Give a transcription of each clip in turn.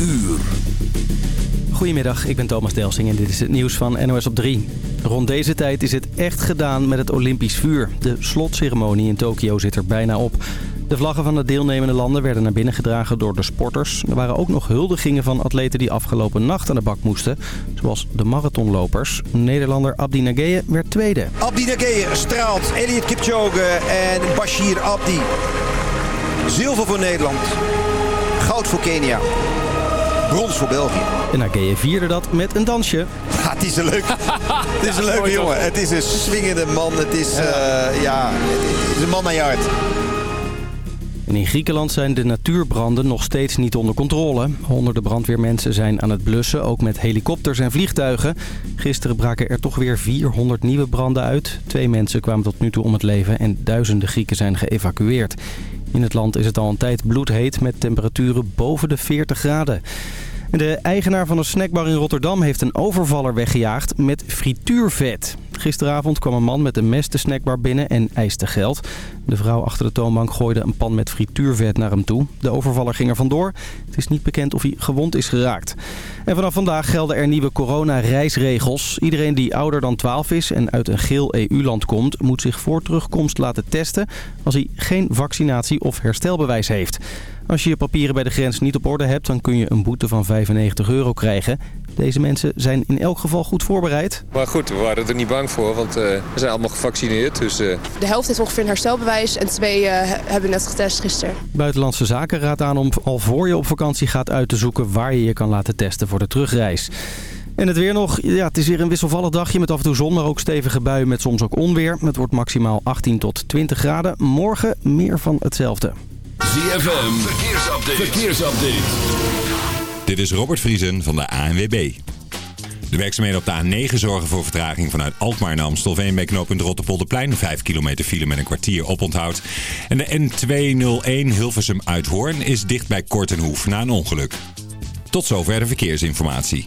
uur. Goedemiddag, ik ben Thomas Delsing en dit is het nieuws van NOS op 3. Rond deze tijd is het echt gedaan met het Olympisch vuur. De slotceremonie in Tokio zit er bijna op. De vlaggen van de deelnemende landen werden naar binnen gedragen door de sporters. Er waren ook nog huldigingen van atleten die afgelopen nacht aan de bak moesten. Zoals de marathonlopers. Nederlander Abdi Nageye werd tweede. Abdi Nageye straalt. Elliot Kipchoge en Bashir Abdi. Zilver voor Nederland. Goud voor Kenia. Brons voor België. En Nageye vierde dat met een dansje. Ja, het is een leuk. het is een leuke jongen. Het is een swingende man. Het is, uh, ja, het is een man naar je hart. En in Griekenland zijn de natuurbranden nog steeds niet onder controle. Honderden brandweermensen zijn aan het blussen, ook met helikopters en vliegtuigen. Gisteren braken er toch weer 400 nieuwe branden uit. Twee mensen kwamen tot nu toe om het leven en duizenden Grieken zijn geëvacueerd. In het land is het al een tijd bloedheet met temperaturen boven de 40 graden. De eigenaar van een snackbar in Rotterdam heeft een overvaller weggejaagd met frituurvet. Gisteravond kwam een man met een mes de snackbar binnen en eiste geld. De vrouw achter de toonbank gooide een pan met frituurvet naar hem toe. De overvaller ging er vandoor. Het is niet bekend of hij gewond is geraakt. En vanaf vandaag gelden er nieuwe corona-reisregels. Iedereen die ouder dan 12 is en uit een geel EU-land komt... moet zich voor terugkomst laten testen als hij geen vaccinatie of herstelbewijs heeft. Als je je papieren bij de grens niet op orde hebt, dan kun je een boete van 95 euro krijgen. Deze mensen zijn in elk geval goed voorbereid. Maar goed, we waren er niet bang voor, want uh, we zijn allemaal gevaccineerd. Dus, uh... De helft heeft ongeveer een herstelbewijs en twee uh, hebben net getest gisteren. Buitenlandse Zaken raadt aan om al voor je op vakantie gaat uit te zoeken waar je je kan laten testen voor de terugreis. En het weer nog. Ja, het is weer een wisselvallig dagje met af en toe zon, maar ook stevige buien met soms ook onweer. Het wordt maximaal 18 tot 20 graden. Morgen meer van hetzelfde. ZFM, verkeersupdate. verkeersupdate. Dit is Robert Vriesen van de ANWB. De werkzaamheden op de A9 zorgen voor vertraging vanuit Alkmaar naar Amstelveen bij knooppunt Rotterpolderplein. 5 kilometer file met een kwartier oponthoud. En de N201 Hilversum Uithoorn is dicht bij Kortenhoef na een ongeluk. Tot zover de verkeersinformatie.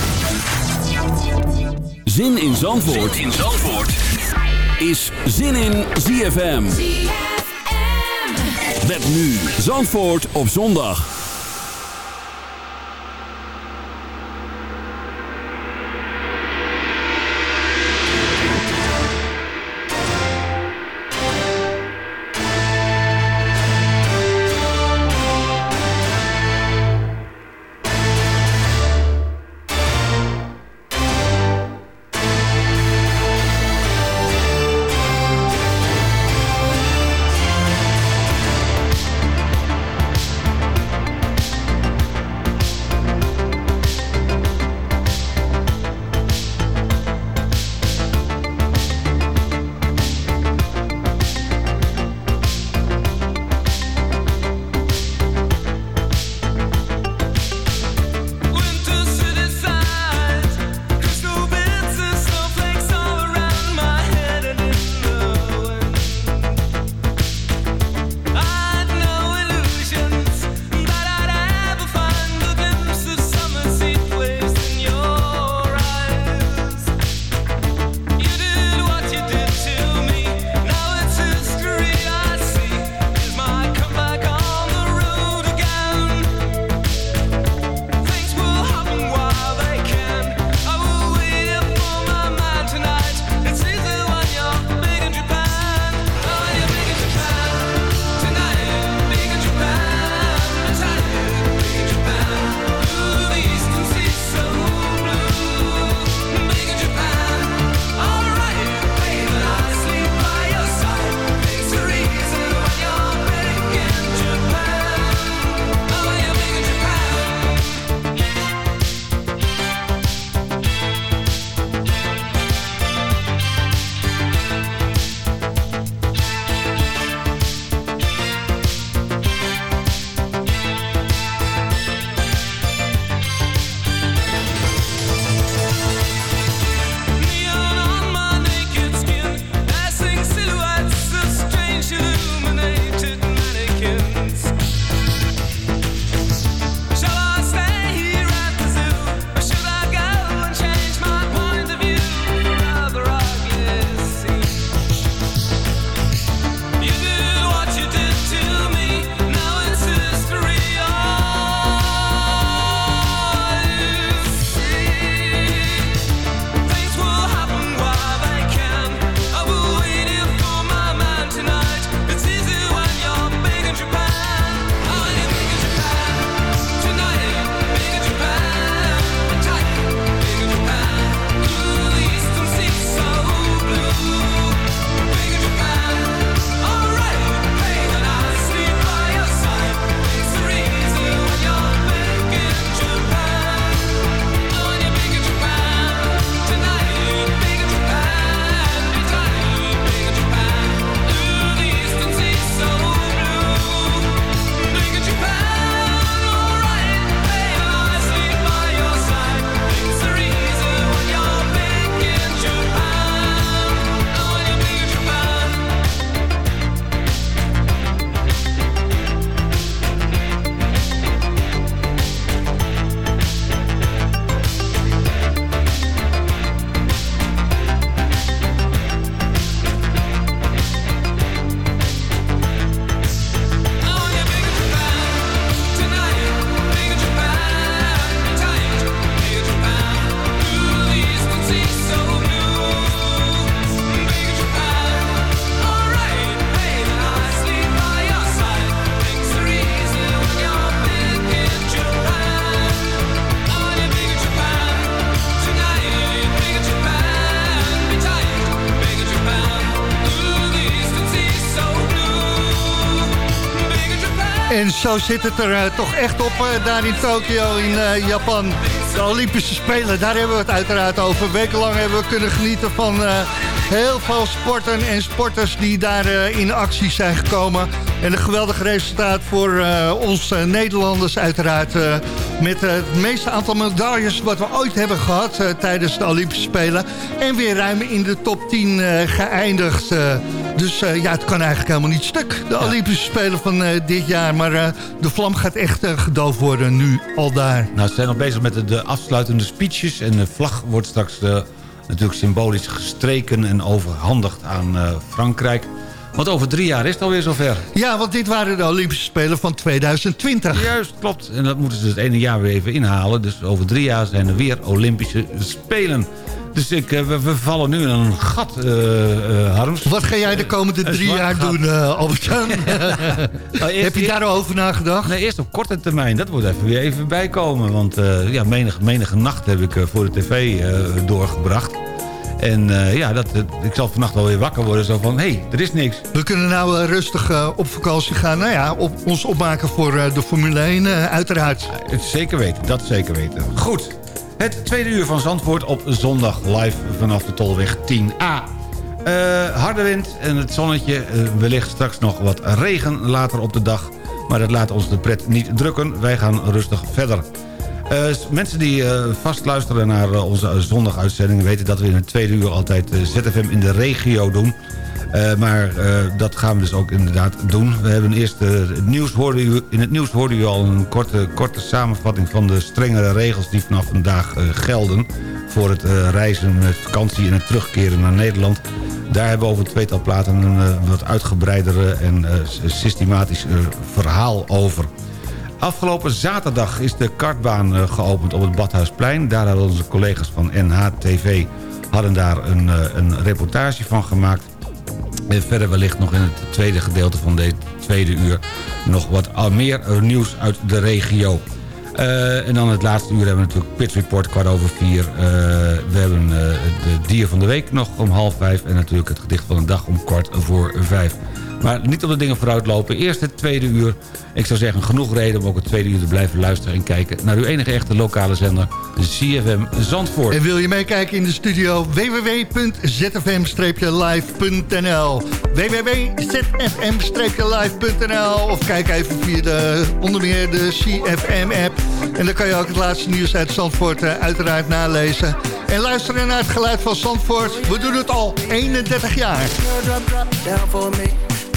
Zin in Zandvoort, zin in Zandvoort. is Zin in ZFM. ZFM. Met nu Zandvoort op zondag. Zo zit het er toch echt op daar in Tokio in Japan. De Olympische Spelen, daar hebben we het uiteraard over. Wekenlang hebben we kunnen genieten van heel veel sporten en sporters die daar in actie zijn gekomen. En een geweldig resultaat voor ons Nederlanders uiteraard. Met het meeste aantal medailles wat we ooit hebben gehad tijdens de Olympische Spelen. En weer ruim in de top 10 geëindigd. dus ja, het kan eigenlijk helemaal niet stuk. De Olympische Spelen van dit jaar. Maar de vlam gaat echt gedoofd worden nu al daar. Nou, ze zijn nog bezig met de, de afsluitende speeches. En de vlag wordt straks natuurlijk symbolisch gestreken en overhandigd aan Frankrijk. Want over drie jaar is het alweer zover. Ja, want dit waren de Olympische Spelen van 2020. Juist, klopt. En dat moeten ze het ene jaar weer even inhalen. Dus over drie jaar zijn er weer Olympische Spelen. Dus ik, eh, we, vallen nu in een gat, uh, Harms. Wat ga jij de komende drie jaar doen, uh, albert nou, Heb je daar al over nagedacht? Nee, eerst op korte termijn. Dat moet even weer even bijkomen. Want ja, menige, menige nacht heb ik voor de tv doorgebracht. En uh, ja, dat, ik zal vannacht wel weer wakker worden. Zo van, hé, hey, er is niks. We kunnen nou uh, rustig uh, op vakantie gaan. Nou ja, op, ons opmaken voor de Formule 1 uiteraard. zeker weten, dat zeker weten. Goed, het tweede uur van Zandvoort op zondag live vanaf de Tolweg 10A. harde wind en het zonnetje. wellicht straks nog wat regen later op de dag. Maar dat laat ons de pret niet drukken. Wij gaan rustig verder. Uh, mensen die uh, vast luisteren naar uh, onze zondaguitzending... weten dat we in het tweede uur altijd ZFM in de regio doen. maar dat gaan we dus ook inderdaad doen. We hebben eerst het nieuws hoorde u, in het nieuws hoorde u al een korte, korte samenvatting... van de strengere regels die vanaf vandaag gelden... voor het reizen met vakantie en het terugkeren naar Nederland. Daar hebben we over het tweetal platen een wat uitgebreidere en systematisch verhaal over... Afgelopen zaterdag is de kartbaan eh, geopend op het Badhuisplein. Daar hadden onze collega's van NHTV hadden daar een, eh, een reportage van gemaakt. En verder wellicht nog in het tweede gedeelte van dit tweede uur... nog wat meer nieuws uit de regio. En dan het laatste uur hebben we natuurlijk Pit Report kwart over vier. We hebben uh, de dier van de week nog om half vijf. En natuurlijk het gedicht van de dag om kwart voor vijf. Maar niet op de dingen vooruit lopen. Eerst het tweede uur. Ik zou zeggen, genoeg reden om ook het tweede uur te blijven luisteren... en kijken naar uw enige echte lokale zender, CFM Zandvoort. En wil je meekijken in de studio? www.zfm-live.nl www.zfm-live.nl Of kijk even via de, onder meer de CFM-app. En dan kan je ook het laatste nieuws uit Zandvoort uh, uiteraard nalezen. En luisteren naar het geluid van Zandvoort. We doen het al 31 jaar.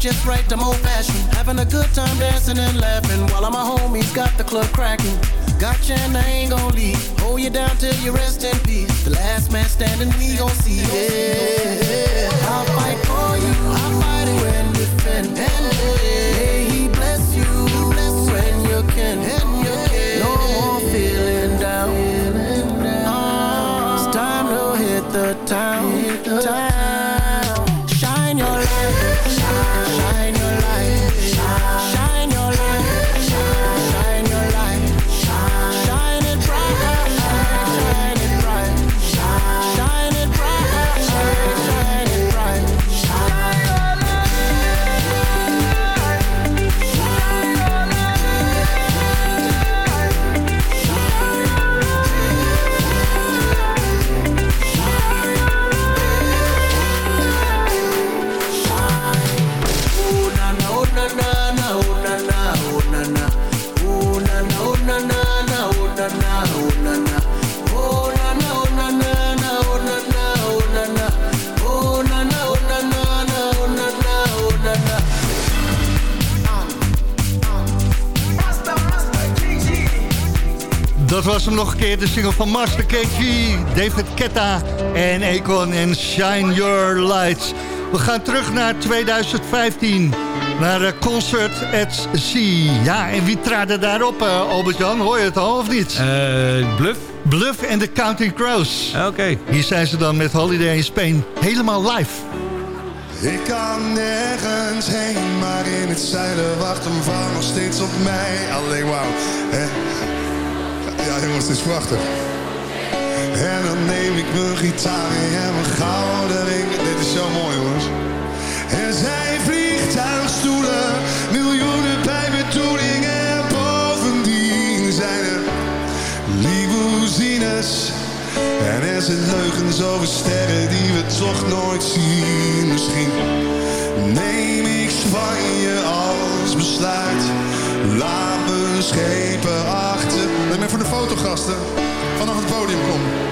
just right, I'm old fashioned. Having a good time dancing and laughing while all my homies got the club cracking. Gotcha and I ain't gon' leave. Hold you down till you rest in peace. The last man standing, we gon' see. Yeah, I'll fight for you. I'll fight it when you defend. May he bless you, when you can. Was hem nog een keer, de single van Master KG, David Ketta en Akon en Shine Your Lights. We gaan terug naar 2015, naar de Concert at Sea. Ja, en wie traden daarop, uh, Albert-Jan? Hoor je het al of niet? Uh, Bluff? Bluff en de Counting Crows. Oké. Okay. Hier zijn ze dan met Holiday in Spain, helemaal live. Ik kan nergens heen, maar in het zuiden wacht een vrouw nog steeds op mij. Alleen wauw, hè? Ja jongens, het is prachtig. En dan neem ik mijn gitaar en mijn gouden ring. Dit is zo mooi jongens. Er zijn vliegtuigstoelen, miljoenen bij bedoelingen. En bovendien zijn er limousines. En er zijn leugens over sterren die we toch nooit zien. Misschien neem ik Spanje als besluit. Laat schepen achter. Neem even voor de fotogasten vanaf het podium kom.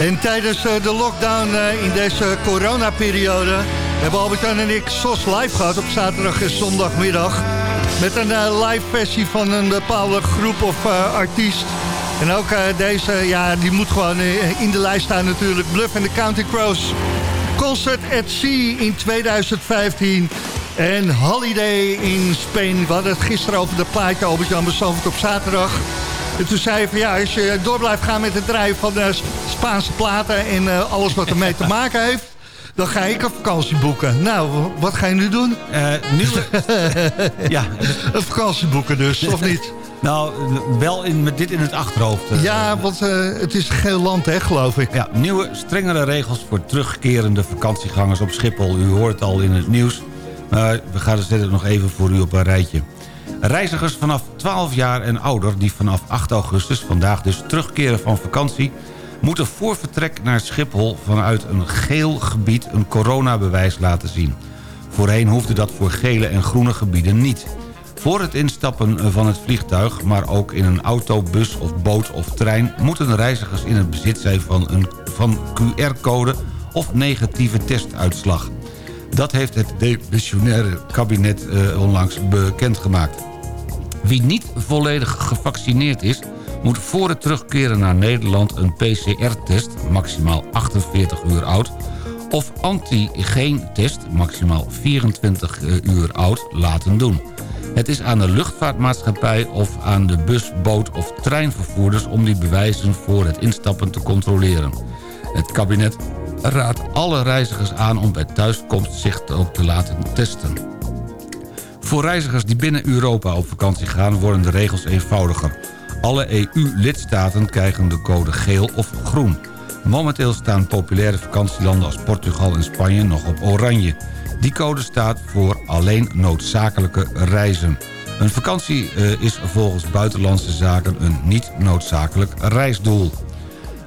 En tijdens eh, de lockdown eh, in deze coronaperiode... hebben Albert-Jan en ik SOS live gehad op zaterdag en zondagmiddag. Met een eh, live versie van een bepaalde groep of artiest. En ook deze, ja, die moet gewoon in de lijst staan natuurlijk. Bluff and the Counting Crows. Concert at Sea in 2015. En Holiday in Spain. We hadden het gisteren over de plaatje Albert-Jan op zaterdag. En toen zei je van ja, als je door blijft gaan met het draaien van de Spaanse platen... en eh, alles wat ermee te maken heeft... dan ga ik een vakantie boeken. Nou, wat ga je nu doen? Uh, nieuwe... ja. Een vakantie boeken dus, of niet? Nou, wel in, met dit in het achterhoofd. eh. Ja, want eh, het is geel land, hè, geloof ik. Ja, nieuwe, strengere regels voor terugkerende vakantiegangers op Schiphol. U hoort het al in het nieuws, maar we gaan het nog even voor u op een rijtje. Reizigers vanaf 12 jaar en ouder die vanaf 8 augustus, vandaag dus, terugkeren van vakantie... moeten voor vertrek naar Schiphol vanuit een geel gebied een coronabewijs laten zien. Voorheen hoefde dat voor gele en groene gebieden niet. Voor het instappen van het vliegtuig, maar ook in een auto, bus of boot of trein... moeten reizigers in het bezit zijn van een van QR-code of negatieve testuitslag. Dat heeft het demissionaire kabinet eh, onlangs bekendgemaakt. Wie niet volledig gevaccineerd is... moet voor het terugkeren naar Nederland een PCR-test, maximaal 48 uur oud... of antigeen-test, maximaal 24 uur oud, laten doen. Het is aan de luchtvaartmaatschappij of aan de bus, boot of treinvervoerders... om die bewijzen voor het instappen te controleren. Het kabinet raadt alle reizigers aan om bij thuiskomst zich ook te laten testen. Voor reizigers die binnen Europa op vakantie gaan worden de regels eenvoudiger. Alle EU-lidstaten krijgen de code geel of groen. Momenteel staan populaire vakantielanden als Portugal en Spanje nog op oranje. Die code staat voor alleen noodzakelijke reizen. Een vakantie eh, is volgens Buitenlandse Zaken een niet noodzakelijk reisdoel.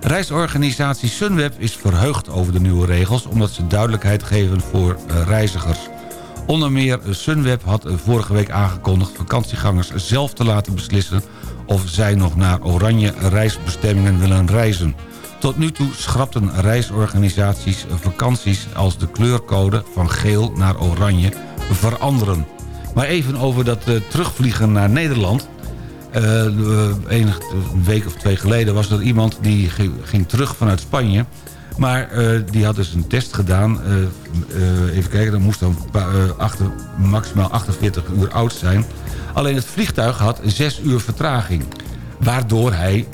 Reisorganisatie Sunweb is verheugd over de nieuwe regels... omdat ze duidelijkheid geven voor eh, reizigers. Onder meer Sunweb had eh, vorige week aangekondigd... vakantiegangers zelf te laten beslissen... of zij nog naar oranje reisbestemmingen willen reizen. Tot nu toe schrapten reisorganisaties vakanties... als de kleurcode van geel naar oranje veranderen. Maar even over dat eh, terugvliegen naar Nederland... Uh, enig, een week of twee geleden was er iemand die ging, terug vanuit Spanje. Maar uh, die had dus een test gedaan. Even kijken, dan moest dan achter, maximaal 48 uur oud zijn. Alleen het vliegtuig had 6 uur vertraging. Waardoor hij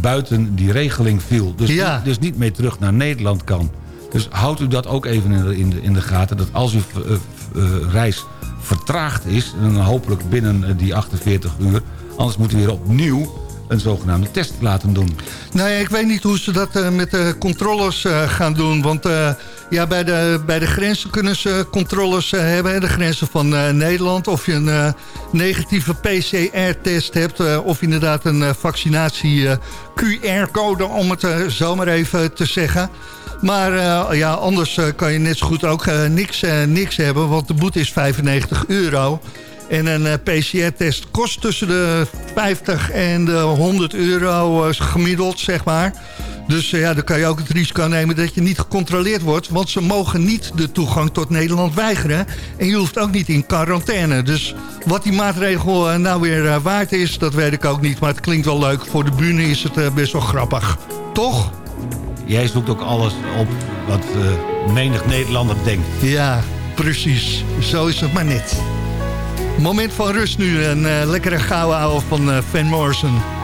buiten die regeling viel. Dus, Ja. niet, dus niet meer terug naar Nederland kan. Dus houdt u dat ook even in de, in de, in de gaten. Dat als uw eh, eh, reis vertraagd is... en hopelijk binnen eh, die 48 uur... anders moet u weer opnieuw een zogenaamde test laten doen. Nou ja, ik weet niet hoe ze dat eh, met de controles eh, gaan doen. Want eh, ja, bij, de, bij de grenzen kunnen ze controles hebben. De grenzen van Nederland. Of je een negatieve PCR-test hebt. of inderdaad een vaccinatie-QR-code, om het eh, zomaar even te zeggen. Maar ja, anders kan je net zo goed ook niks, niks hebben. Want de boete is 95 euro. En een eh, PCR-test kost tussen de 50 en de 100 euro eh, gemiddeld, zeg maar. Dus eh, ja, dan kan je ook het risico nemen dat je niet gecontroleerd wordt. Want ze mogen niet de toegang tot Nederland weigeren. En je hoeft ook niet in quarantaine. Dus wat die maatregel nou weer waard is, dat weet ik ook niet. Maar het klinkt wel leuk. Voor de bühne is het best wel grappig. Toch? Jij zoekt ook alles op wat eh, menig Nederlander denkt. Ja, precies. Zo is het maar net. Moment van rust nu. Een eh, lekkere ouwe van eh, Van Morrison.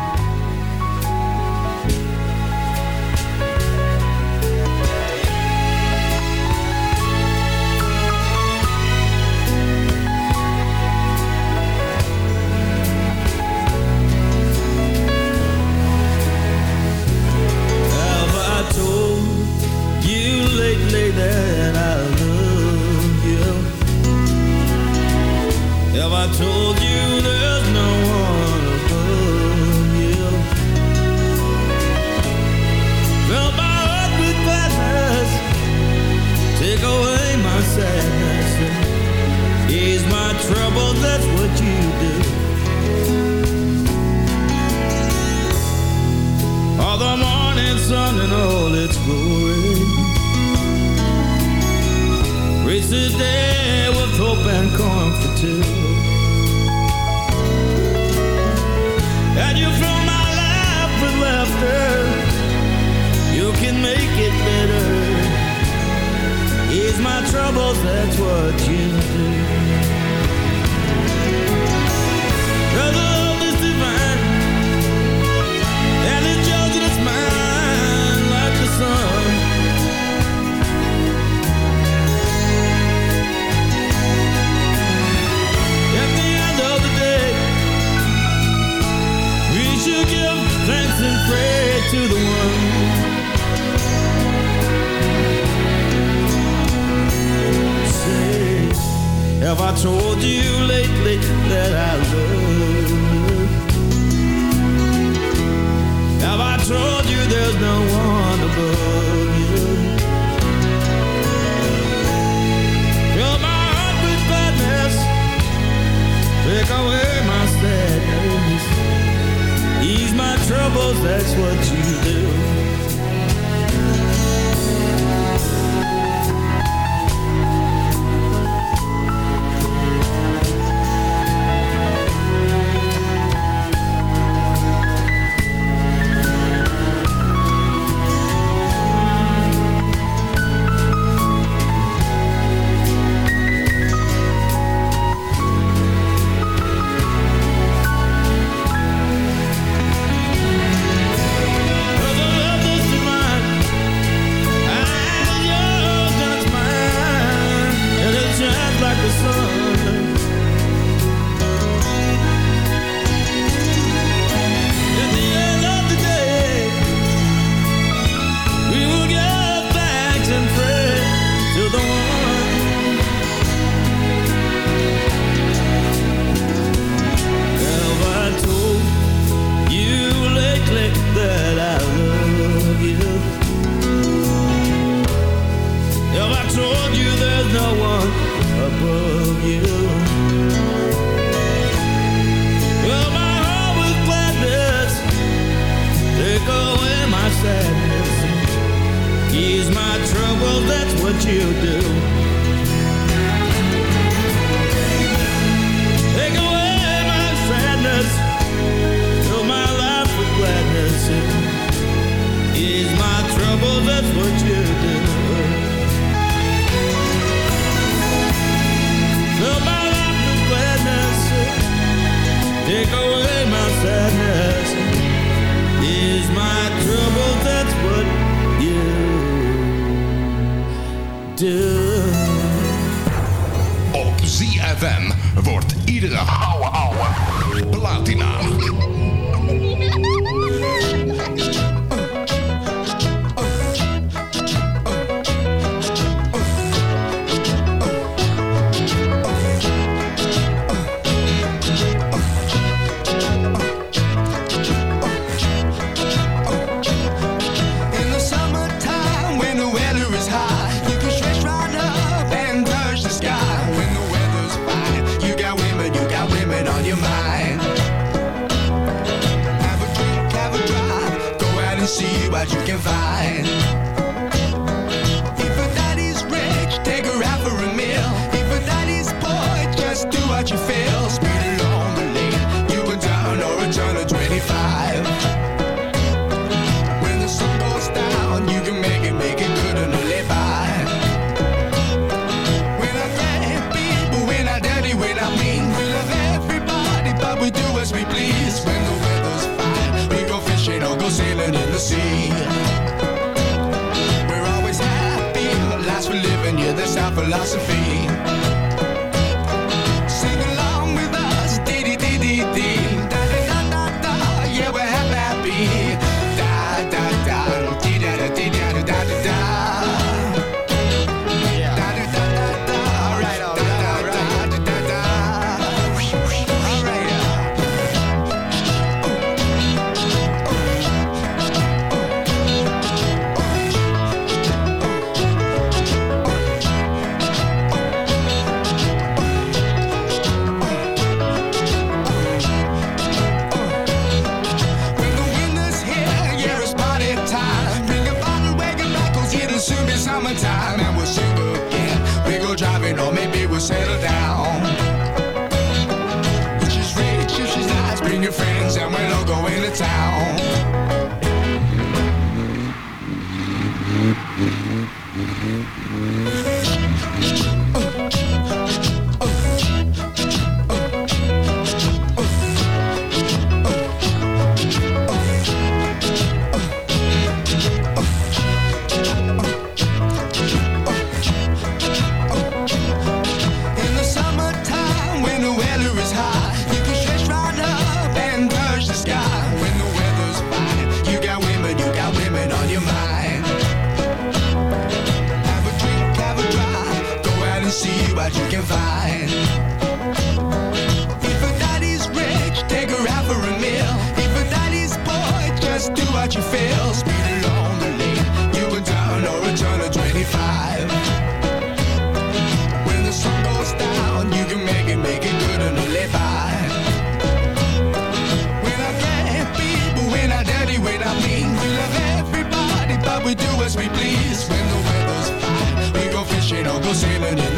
Philosophy.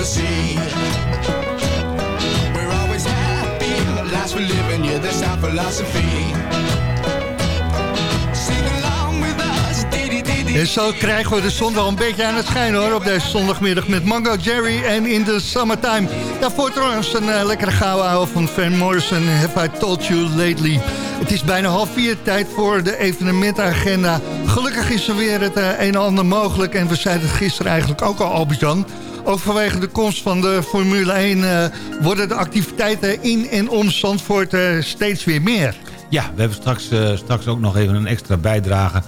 Sea. We're always happy, the lives we live in, yeah, that's our philosophy. Sing along with us, En zo krijgen we de zon wel een beetje aan het schijnen hoor, op deze zondagmiddag met Mango Jerry en in the Summertime. Daarvoor trouwens een eh, lekkere gouden ouwe van Van Morrison, Have I Told You Lately. Het is bijna half vier, tijd voor de evenementenagenda. Gelukkig is er weer het eh, een en ander mogelijk en we zeiden het gisteren eigenlijk ook al, Albert-Jan. Ook vanwege de komst van de Formule 1 eh, worden de activiteiten in en om Zandvoort eh, steeds weer meer. Ja, we hebben straks, eh, straks ook nog even een extra bijdrage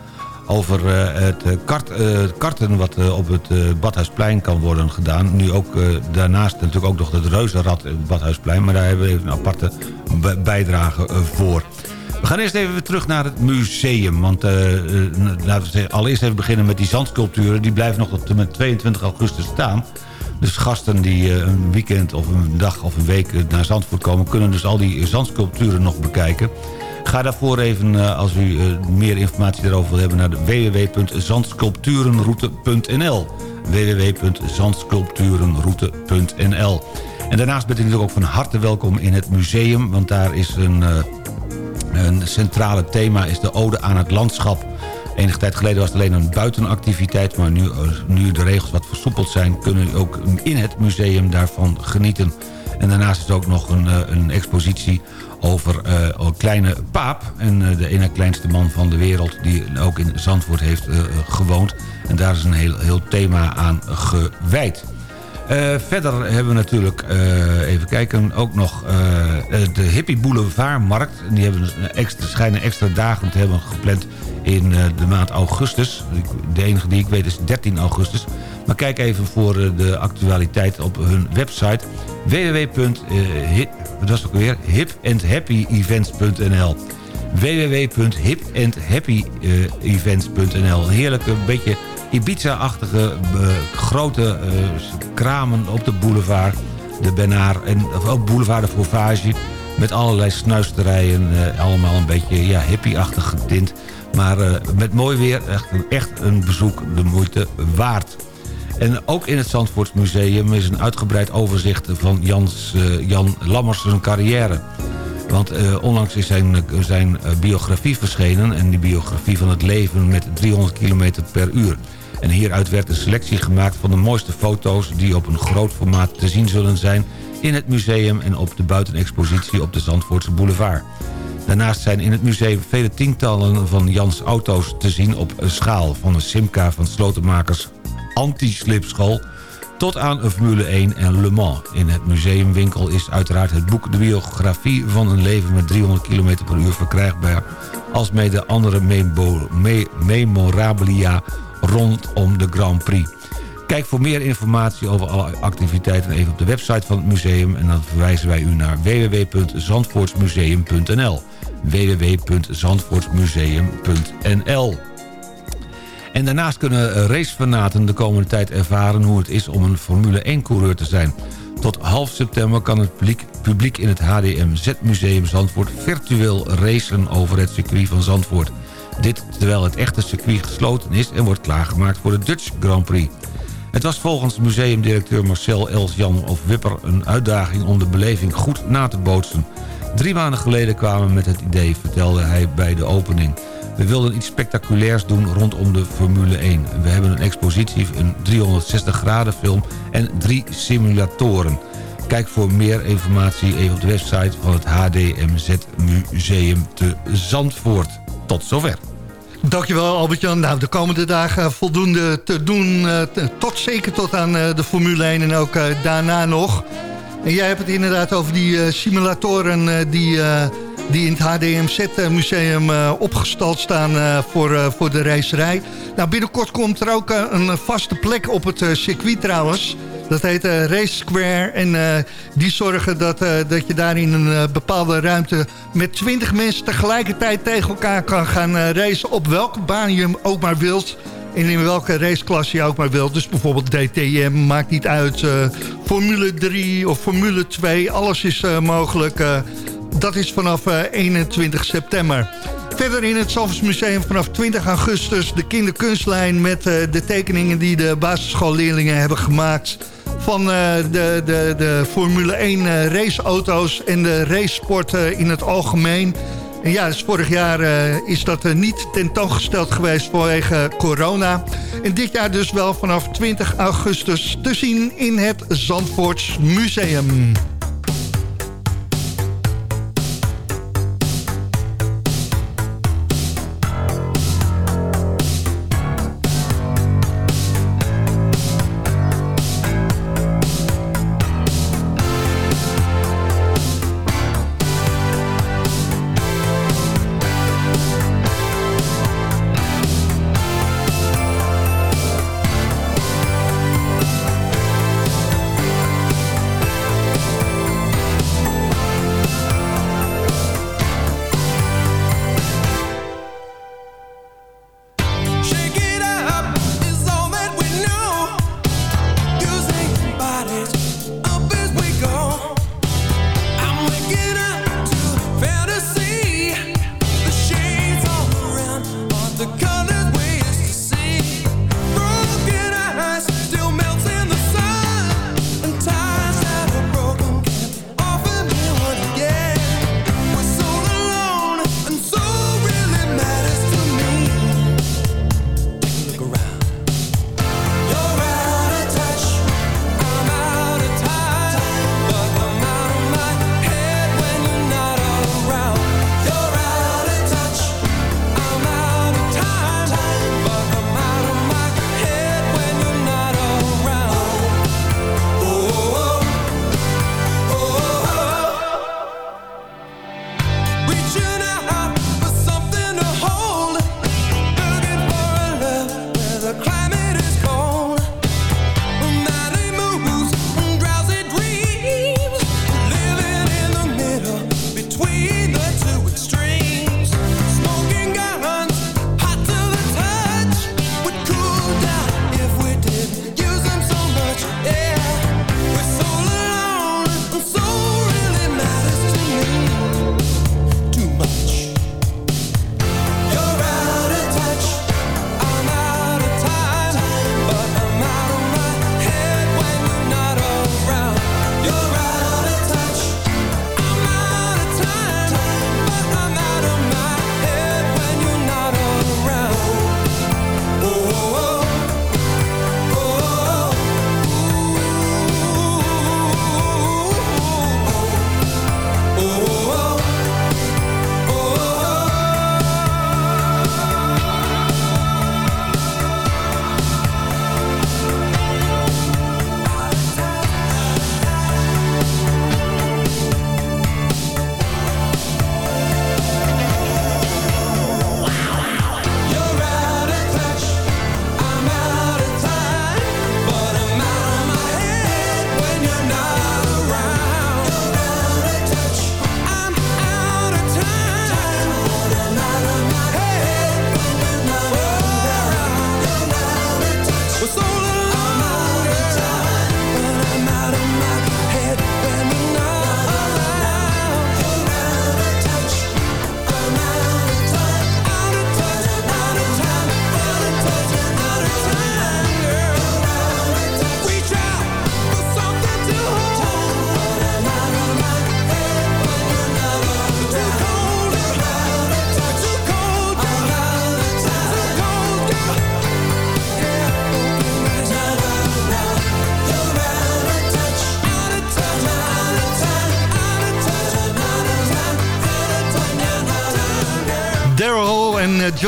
over het kart, karten wat op het Badhuisplein kan worden gedaan. Nu ook daarnaast natuurlijk ook nog het reuzenrad in het Badhuisplein. Maar daar hebben we even een aparte bij- bijdrage voor. We gaan eerst even terug naar het museum. Want eh, eh, laten we zeggen, allereerst even beginnen met die zandsculpturen. Die blijven nog tot en met 22 augustus staan. Dus gasten die eh, een weekend of een dag of een week naar Zandvoort komen... kunnen dus al die zandsculpturen nog bekijken. Ga daarvoor even, als u meer informatie daarover wil hebben... naar www.zandsculpturenroute.nl www.zandsculpturenroute.nl En daarnaast bent u natuurlijk ook van harte welkom in het museum... want daar is een, een centrale thema is de ode aan het landschap... Enige tijd geleden was het alleen een buitenactiviteit... maar nu, nu de regels wat versoepeld zijn... kunnen u ook in het museum daarvan genieten. En daarnaast is ook nog een, eh, een expositie over eh, kleine paap... en eh, de ene kleinste man van de wereld... die ook in Zandvoort heeft gewoond. En daar is een heel, heel thema aan gewijd. Eh, verder hebben we natuurlijk, eh, even kijken, ook nog eh, de Hippie Boulevardmarkt. Die hebben dus extra, schijnen extra dagen te hebben gepland in de maand augustus. De enige die ik weet is 13 augustus. Maar kijk even voor de actualiteit op hun website www.hipandhappyevents.nl Een heerlijke, beetje Ibiza-achtige eh, grote eh, kramen op de boulevard. De Benaar en ook boulevard de Fauvage. Met allerlei snuisterijen. eh, allemaal een beetje ja, hippie-achtig getint. Maar met mooi weer echt, echt een bezoek de moeite waard. En ook in het Zandvoortsmuseum is een uitgebreid overzicht van Jans, Jan Lammers carrière. Want onlangs is zijn, zijn biografie verschenen... en die biografie van het leven met 300 km per uur. En hieruit werd een selectie gemaakt van de mooiste foto's... die op een groot formaat te zien zullen zijn... in het museum en op de buitenexpositie op de Zandvoortse boulevard. Daarnaast zijn in het museum vele tientallen van Jans auto's te zien op een schaal... van een Simca van Slotenmakers Anti-Slipschool tot aan een Formule 1 en Le Mans. In het museumwinkel is uiteraard het boek De biografie van een leven met 300 km per uur verkrijgbaar... als mede andere memo- me- memorabilia rondom de Grand Prix. Kijk voor meer informatie over alle activiteiten even op de website van het museum... en dan verwijzen wij u naar www.zandvoortsmuseum.nl www.zandvoortsmuseum.nl en daarnaast kunnen racefanaten de komende tijd ervaren hoe het is om een Formule 1-coureur te zijn. Tot half september kan het publiek, publiek in het HDMZ-museum Zandvoort virtueel racen over het circuit van Zandvoort. Dit terwijl het echte circuit gesloten is en wordt klaargemaakt voor de Dutch Grand Prix. Het was volgens museumdirecteur Marcel Els-Jan of Wipper een uitdaging om de beleving goed na te bootsen. Drie maanden geleden kwamen we met het idee, vertelde hij bij de opening. We wilden iets spectaculairs doen rondom de Formule 1. We hebben een expositie, een 360 graden film en drie simulatoren. Kijk voor meer informatie even op de website van het HDMZ Museum te Zandvoort. Tot zover. Dankjewel Albert-Jan. Nou, de komende dagen voldoende te doen. eh, tot zeker tot aan eh, de Formule 1 en ook eh, daarna nog. En jij hebt het inderdaad over die simulatoren die, die in het HDMZ-museum eh, opgestald staan eh, voor, eh, voor de racerij. Nou, binnenkort komt er ook eh, een vaste plek op het eh, circuit trouwens. Dat heet eh, Race Square en eh, die zorgen dat, eh, dat je daar in een eh, bepaalde ruimte... met 20 mensen tegelijkertijd tegen elkaar kan gaan eh, racen... op welke baan je hem ook maar wilt... En in welke raceklasse je ook maar wilt. Dus bijvoorbeeld DTM, maakt niet uit. eh, Formule 3 of Formule 2, alles is eh, mogelijk dat is vanaf eh, 21 september. Verder in het Zalvers Museum vanaf 20 augustus de kinderkunstlijn... met eh, de tekeningen die de basisschoolleerlingen hebben gemaakt... van eh, de, de, de Formule 1 raceauto's en de racesport in het algemeen. En ja, dus vorig jaar is dat uh, niet tentoongesteld geweest vanwege corona. En dit jaar dus wel vanaf 20 augustus te zien in het Zandvoorts Museum.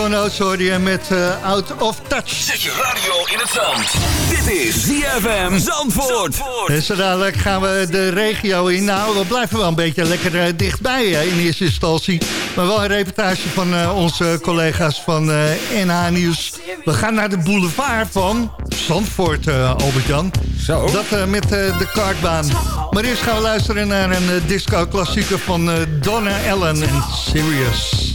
Notes met eh, Out of Touch. Zet je radio in het zand. Dit is ZFM Zandvoort. En zo dadelijk gaan we de regio in. Nou, we blijven wel een beetje lekker eh, dichtbij in eerste instantie. Maar wel een reportage van eh, onze collega's van NH Nieuws. We gaan naar de boulevard van Zandvoort, Albert-Jan. Zo. Dat met de kartbaan. Maar eerst gaan we luisteren naar een disco-klassieker van Donna Ellen en Sirius.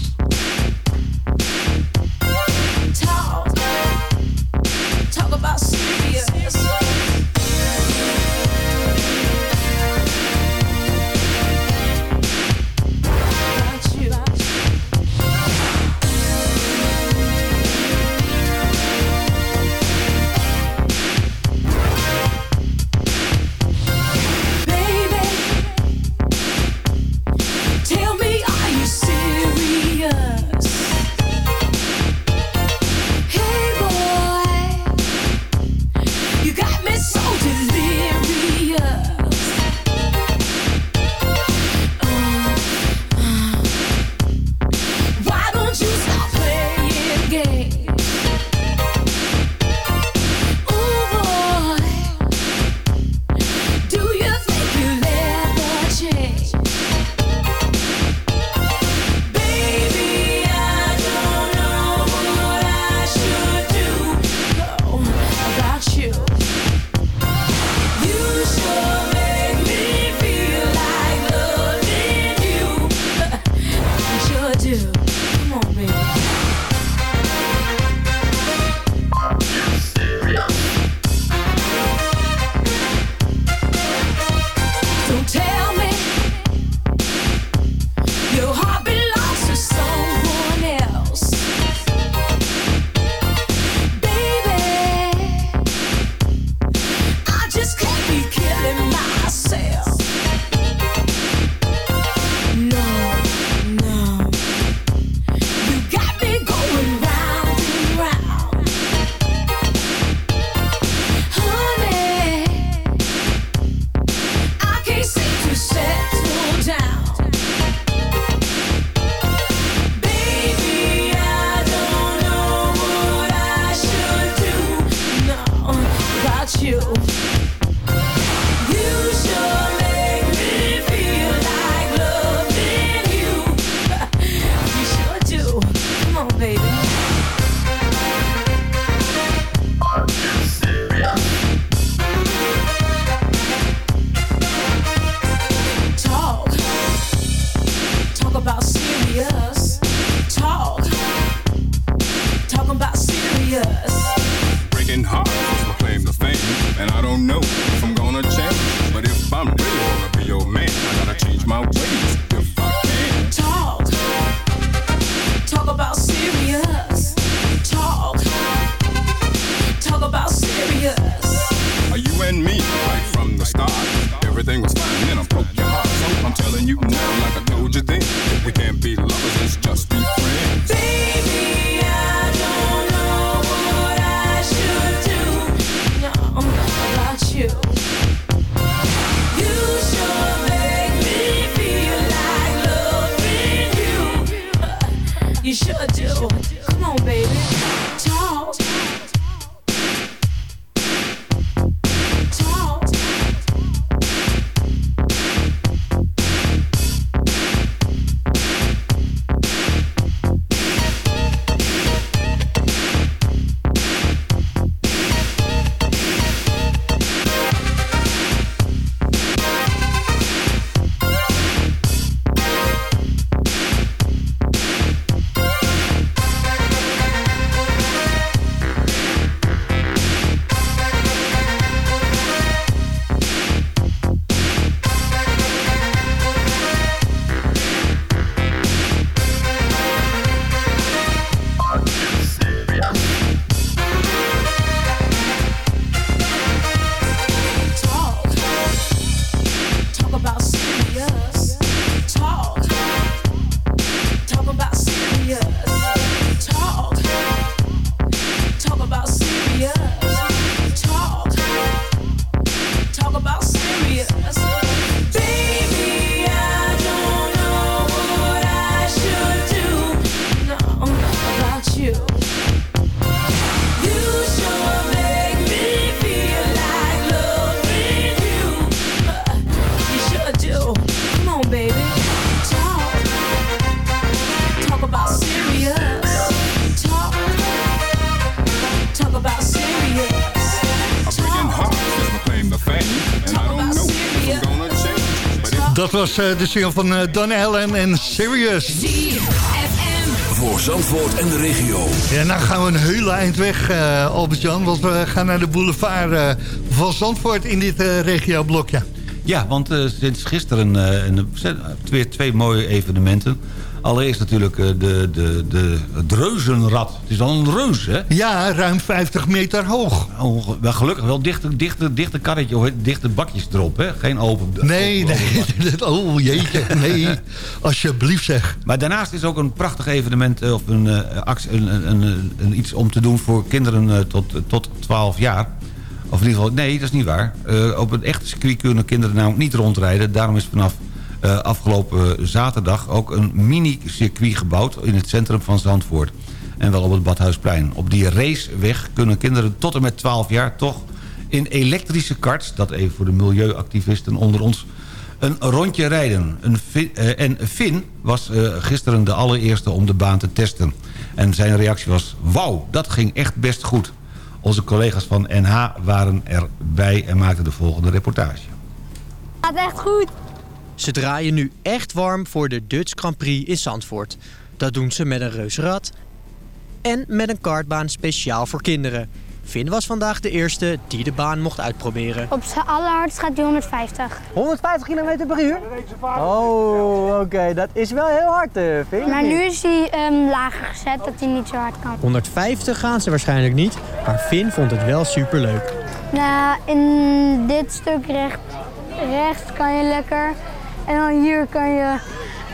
Was eh, de single van eh, Don Allen en Serious. Voor Zandvoort en de regio. Ja, nou gaan we een hele eind weg, eh Albert-Jan. Want we gaan naar de boulevard eh, van Zandvoort in dit eh regioblokje. Ja, want eh, sinds gisteren eh, een, twee, twee mooie evenementen. Allereerst natuurlijk eh, de, de, de, het reuzenrad. Het is al een reus, hè? Ja, ruim 50 meter hoog. Oh, wel gelukkig wel dichte, dichte, dichte karretje, of dichte bakjes erop, hè? Geen open... Nee, open- nee. open. Oh jeetje, nee. Alsjeblieft zeg. Maar daarnaast is ook een prachtig evenement... of een, actie, een, een, een, een- iets om te doen voor kinderen tot, tot 12 jaar. Of in ieder geval, nee, dat is niet waar. Eh, op een echte circuit kunnen kinderen namelijk niet rondrijden. Daarom is vanaf eh, afgelopen zaterdag ook een mini-circuit gebouwd... in het centrum van Zandvoort. En wel op het Badhuisplein. Op die raceweg kunnen kinderen tot en met 12 jaar toch in elektrische karts... dat even voor de milieuactivisten onder ons een rondje rijden. Een Fin- eh, en Finn was gisteren de allereerste om de baan te testen. En zijn reactie was, wauw, dat ging echt best goed. Onze collega's van NH waren erbij en maakten de volgende reportage. Gaat echt goed. Ze draaien nu echt warm voor de Dutch Grand Prix in Zandvoort. Dat doen ze met een reuzenrad en met een kartbaan speciaal voor kinderen. Finn was vandaag de eerste die de baan mocht uitproberen. Op zijn allerhardst gaat hij 150. 150 km per uur? Oh, oké. Dat is wel heel hard, uh, Finn. Maar nu is hij ehm, lager gezet dat hij niet zo hard kan. 150 gaan ze waarschijnlijk niet, maar Finn vond het wel superleuk. Nou, in dit stuk recht, rechts kan je lekker. En dan hier kan je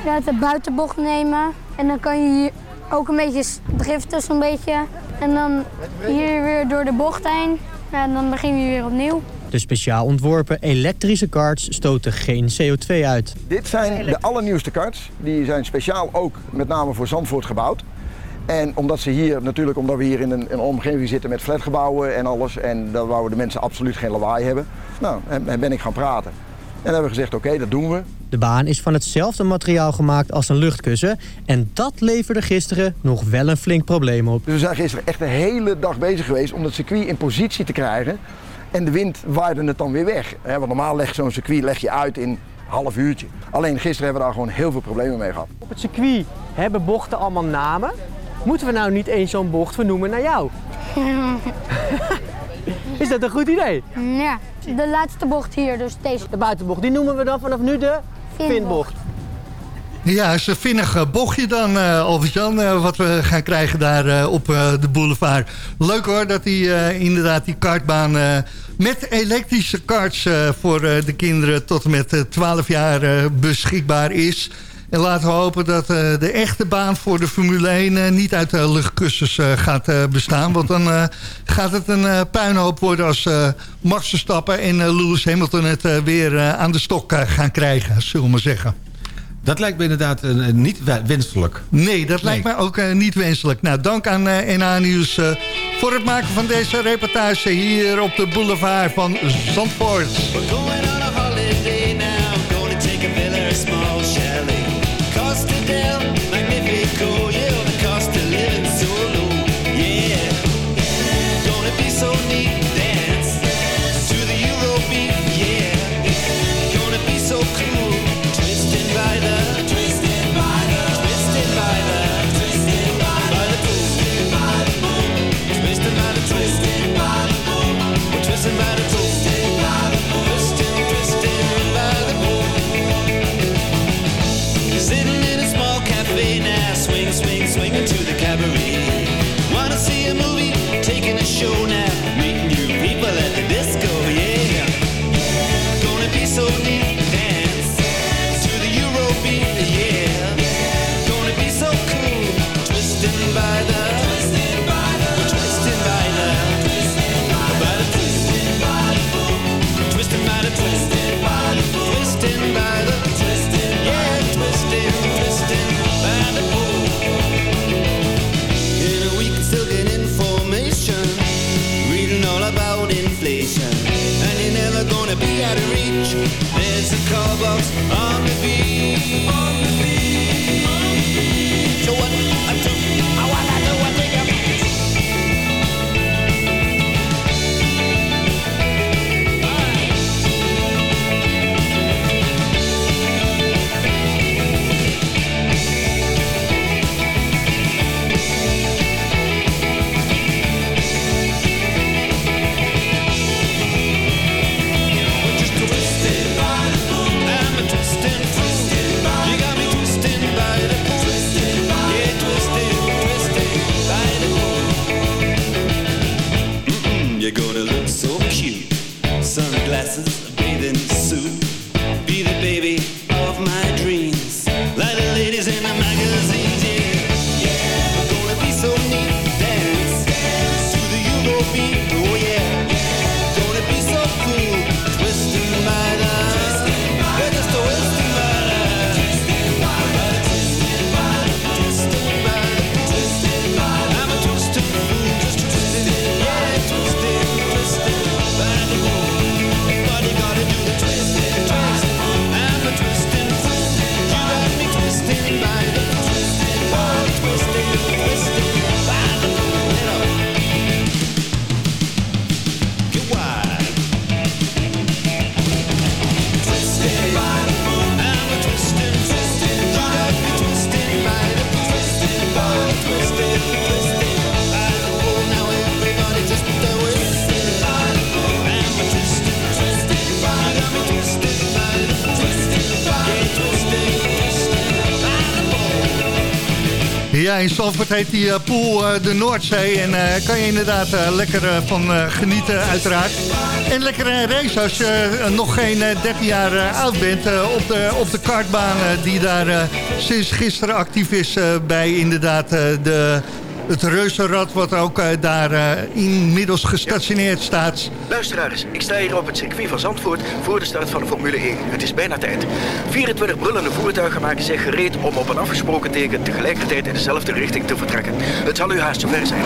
ja, de buitenbocht nemen. En dan kan je hier ook een beetje driften zo'n beetje. En dan hier weer door de bocht heen. Ja, en dan begin je weer opnieuw. De speciaal ontworpen elektrische karts stoten geen CO2 uit. Dit zijn de allernieuwste karts. Die zijn speciaal ook met name voor Zandvoort gebouwd. En omdat ze hier, natuurlijk omdat we hier in een, in een omgeving zitten met flatgebouwen en alles. En daar wouden de mensen absoluut geen lawaai hebben. Nou, en, en ben ik gaan praten. En dan hebben we gezegd, oké, dat doen we. De baan is van hetzelfde materiaal gemaakt als een luchtkussen. En dat leverde gisteren nog wel een flink probleem op. Dus we zijn gisteren echt de hele dag bezig geweest om dat circuit in positie te krijgen. En de wind waaide het dan weer weg. hè, Want normaal leg je zo'n circuit leg je uit in een half uurtje. Alleen gisteren hebben we daar gewoon heel veel problemen mee gehad. Op het circuit hebben bochten allemaal namen. Moeten we nou niet eens zo'n bocht vernoemen naar jou? Is dat een goed idee? Ja, de laatste bocht hier, dus deze. De buitenbocht, die noemen we dan vanaf nu de Finbocht. Ja, is een vinnig eh, bochtje dan, eh Albert-Jan, eh, wat we gaan krijgen daar eh, op eh, de boulevard. Leuk hoor, dat die eh, inderdaad die kartbaan eh, met elektrische karts eh, voor eh, de kinderen tot en met eh, 12 jaar eh, beschikbaar is. En laten we hopen dat eh, de echte baan voor de Formule 1 eh, niet uit uh, luchtkussens eh, gaat eh, bestaan. Want dan eh, gaat het een eh, puinhoop worden als eh Max Verstappen en Lewis Hamilton het weer eh, aan de stok gaan krijgen, zullen we maar zeggen. Dat lijkt me inderdaad niet we- wenselijk. Nee, dat lijkt mij ook eh, niet wenselijk. Nou, dank aan eh, NA Nieuws eh, voor het maken van deze reportage hier op de boulevard van Zandvoort. do. In Zandvoort heet die eh, pool eh, de Noordzee. En eh kan je inderdaad lekker van genieten, uiteraard. En lekker eh, race als je nog geen eh, 13 jaar oud bent. op, de, op de kartbaan die daar sinds gisteren actief is bij inderdaad de, het reuzenrad... wat ook eh, daar eh, inmiddels gestationeerd staat. Luisteraars, ik sta hier op het circuit van Zandvoort voor de start van de Formule 1. Het is bijna tijd. 24 brullende voertuigen maken zich gereed om op een afgesproken teken tegelijkertijd in dezelfde richting te vertrekken. Het zal u haast zover zijn.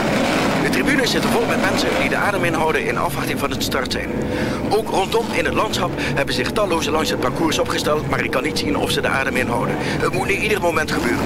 De tribunes zitten vol met mensen die de adem inhouden in afwachting van het start zijn. Ook rondom in het landschap hebben zich talloze langs het parcours opgesteld, maar ik kan niet zien of ze de adem inhouden. Het moet nu ieder moment gebeuren.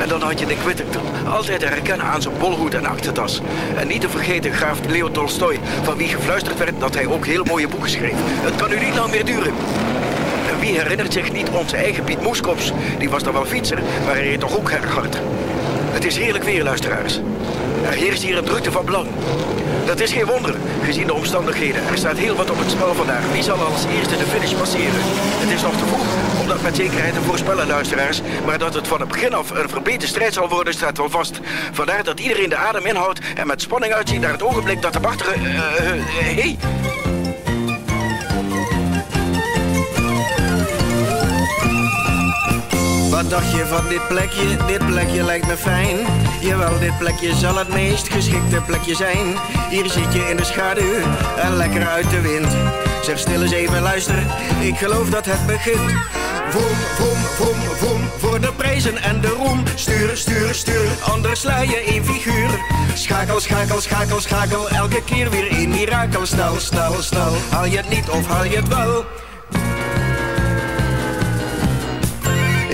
En dan had je Dick Whittington, altijd te herkennen aan zijn bolhoed en aktentas. En niet te vergeten graaf Leo Tolstoy, van wie gefluisterd werd dat hij ook heel mooie boeken schreef. Het kan nu niet lang meer duren. En wie herinnert zich niet onze eigen Piet Moeskops? Die was dan wel fietser, maar hij reed toch ook erg hard. Het is heerlijk weer, luisteraars. Er heerst hier een drukte van belang. Dat is geen wonder, gezien de omstandigheden. Er staat heel wat op het spel vandaag. Wie zal als eerste de finish passeren? Het is nog te vroeg om dat met zekerheid te voorspellen, luisteraars. Maar dat het van het begin af een verbeterde strijd zal worden, staat wel vast. Vandaar dat iedereen de adem inhoudt en met spanning uitziet naar het ogenblik dat de wachter... eh, eh, eh, hey, Wat dacht je van dit plekje? Dit plekje lijkt me fijn. Jawel, dit plekje zal het meest geschikte plekje zijn. Hier zit je in de schaduw en lekker uit de wind. Zeg stil eens even luister, ik geloof dat het begint. Vroom, vroom, vroom, vroom, voor de prijzen en de roem. Stuur, stuur, stuur, anders sla je in figuur. Schakel, schakel, schakel, schakel, elke keer weer in mirakel. Snel, snel, snel, haal je het niet of haal je het wel?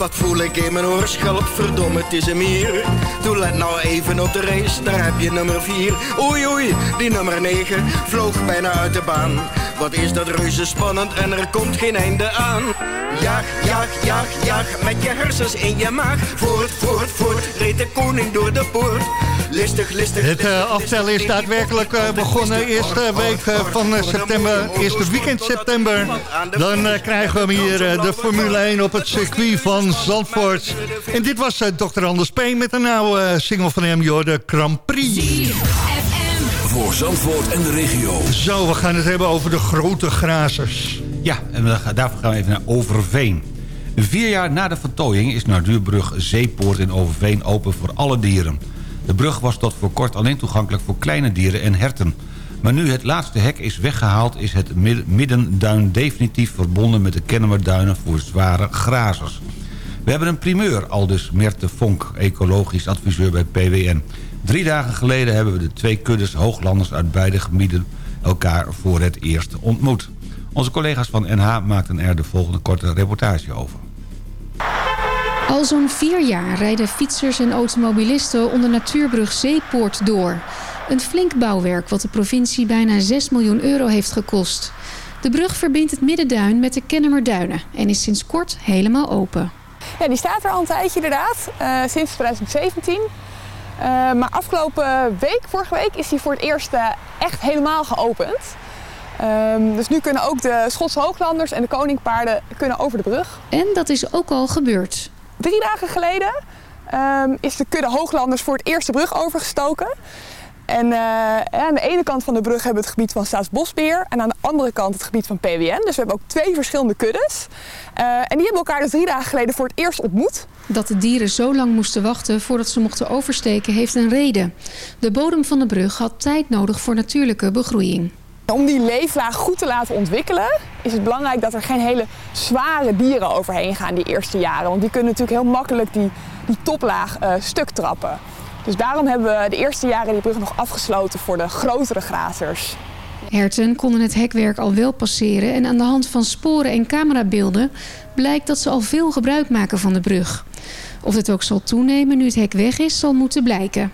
Wat voel ik in mijn oorschelp, verdomme, het is hem hier. Doe let nou even op de race, daar heb je nummer 4. Oei oei, die nummer 9 vloog bijna uit de baan. Wat is dat reuze spannend en er komt geen einde aan. Jaag, jaag, jaag, jaag, met je hersens in je maag. Voort, voort, voort, reed de koning door de poort. Listig, listig, Het aftellen is daadwerkelijk eh, begonnen. Eerste week eh, van september, eerste weekend september. Dan krijgen we hier de Formule 1 op het circuit van Zandvoort. En dit was Dr. Anders P. met een oude eh, single van hem, joh, de Grand Prix. Voor Zandvoort en de regio. Zo, we gaan het hebben over de grote grazers. Ja, en we gaan, daarvoor gaan we even naar Overveen. Vier jaar na de vertooiing is Natuurbrug Zeepoort in Overveen open voor alle dieren. De brug was tot voor kort alleen toegankelijk voor kleine dieren en herten. Maar nu het laatste hek is weggehaald... is het mid- middenduin definitief verbonden met de Kennemerduinen voor zware grazers. We hebben een primeur, aldus Merte Vonk, ecologisch adviseur bij PWN. Drie dagen geleden hebben we de twee kuddes hooglanders uit beide gebieden elkaar voor het eerst ontmoet. Onze collega's van NH maakten er de volgende korte reportage over. Al zo'n vier jaar rijden fietsers en automobilisten onder natuurbrug Zeepoort door. Een flink bouwwerk wat de provincie bijna 6 miljoen euro heeft gekost. De brug verbindt het Middenduin met de Kennemerduinen en is sinds kort helemaal open. Ja, die staat er al een tijdje inderdaad, eh, sinds 2017. Eh, maar afgelopen week, vorige week, is die voor het eerst eh, echt helemaal geopend. Ehm, dus nu kunnen ook de Schotse hooglanders en de koningpaarden kunnen over de brug. En dat is ook al gebeurd. Drie dagen geleden ehm, is de kudde hooglanders voor het eerst de brug overgestoken. En eh, aan de ene kant van de brug hebben we het gebied van Staatsbosbeheer en aan de andere kant het gebied van PWN. Dus we hebben ook twee verschillende kuddes. Eh, en die hebben elkaar dus drie dagen geleden voor het eerst ontmoet. Dat de dieren zo lang moesten wachten voordat ze mochten oversteken heeft een reden. De bodem van de brug had tijd nodig voor natuurlijke begroeiing. Om die leeflaag goed te laten ontwikkelen is het belangrijk dat er geen hele zware dieren overheen gaan die eerste jaren. Want die kunnen natuurlijk heel makkelijk die, die toplaag eh, stuk trappen. Dus daarom hebben we de eerste jaren die brug nog afgesloten voor de grotere grazers. Herten konden het hekwerk al wel passeren en aan de hand van sporen en camerabeelden blijkt dat ze al veel gebruik maken van de brug. Of het ook zal toenemen nu het hek weg is, zal moeten blijken.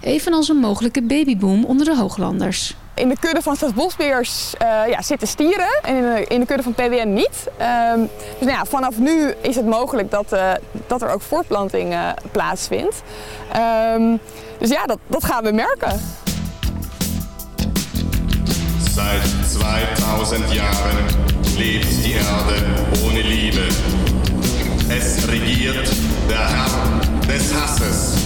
Evenals een mogelijke babyboom onder de hooglanders. In de kudde van Staatsbosbeheers eh, ja, zitten stieren en in de, in de kudde van PWN niet. Ehm, dus nou ja, vanaf nu is het mogelijk dat, eh, dat er ook voortplanting eh, plaatsvindt. Ehm, dus ja, dat, dat gaan we merken. Seit 2000 Jahren lebt die Erde ohne Liebe. Es regiert der Herr des Hasses.